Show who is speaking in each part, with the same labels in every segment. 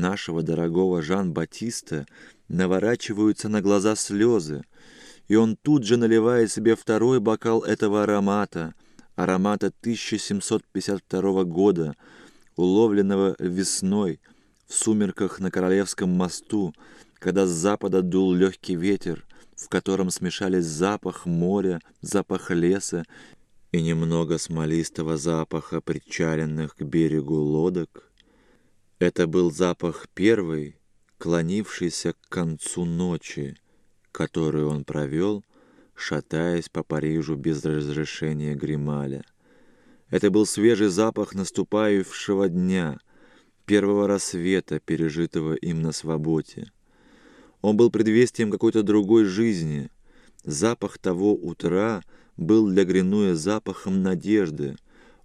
Speaker 1: нашего дорогого Жан-Батиста наворачиваются на глаза слезы, и он тут же наливает себе второй бокал этого аромата, аромата 1752 года, уловленного весной в сумерках на Королевском мосту, когда с запада дул легкий ветер, в котором смешались запах моря, запах леса и немного смолистого запаха причаленных к берегу лодок. Это был запах первой, клонившейся к концу ночи, которую он провел, шатаясь по Парижу без разрешения Грималя. Это был свежий запах наступающего дня, первого рассвета, пережитого им на свободе. Он был предвестием какой-то другой жизни. Запах того утра был для Гринуя запахом надежды.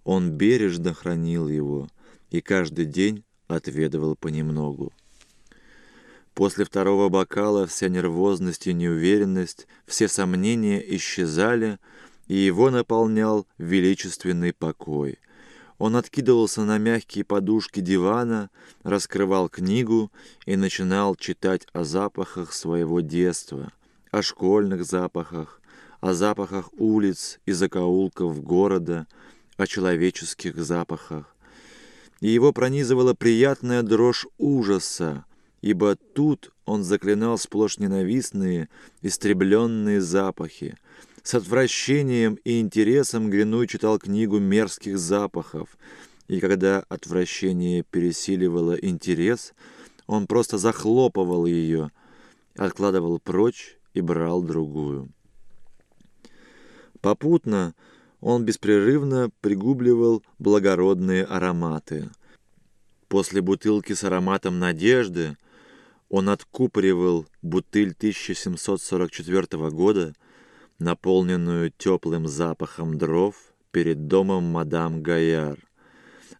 Speaker 1: Он бережно хранил его и каждый день отведывал понемногу. После второго бокала вся нервозность и неуверенность, все сомнения исчезали, и его наполнял величественный покой. Он откидывался на мягкие подушки дивана, раскрывал книгу и начинал читать о запахах своего детства, о школьных запахах, о запахах улиц и закоулков города, о человеческих запахах. И его пронизывала приятная дрожь ужаса, ибо тут он заклинал сплошь ненавистные, истребленные запахи. С отвращением и интересом Гринуй читал книгу мерзких запахов, и когда отвращение пересиливало интерес, он просто захлопывал ее, откладывал прочь и брал другую. Попутно он беспрерывно пригубливал благородные ароматы. После бутылки с ароматом надежды он откупоривал бутыль 1744 года, наполненную теплым запахом дров перед домом мадам Гаяр,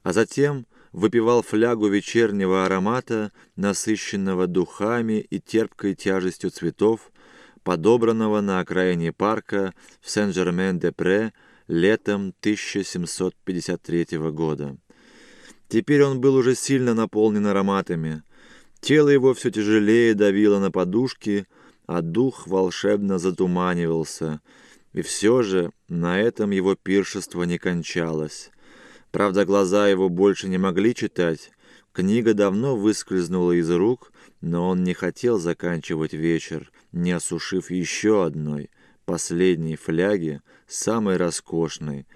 Speaker 1: а затем выпивал флягу вечернего аромата, насыщенного духами и терпкой тяжестью цветов, подобранного на окраине парка в Сен-Жермен-де-Пре летом 1753 года. Теперь он был уже сильно наполнен ароматами – Тело его все тяжелее давило на подушки, а дух волшебно затуманивался. И все же на этом его пиршество не кончалось. Правда, глаза его больше не могли читать. Книга давно выскользнула из рук, но он не хотел заканчивать вечер, не осушив еще одной, последней фляги, самой роскошной.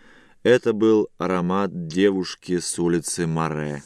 Speaker 1: Это был аромат девушки с улицы Море.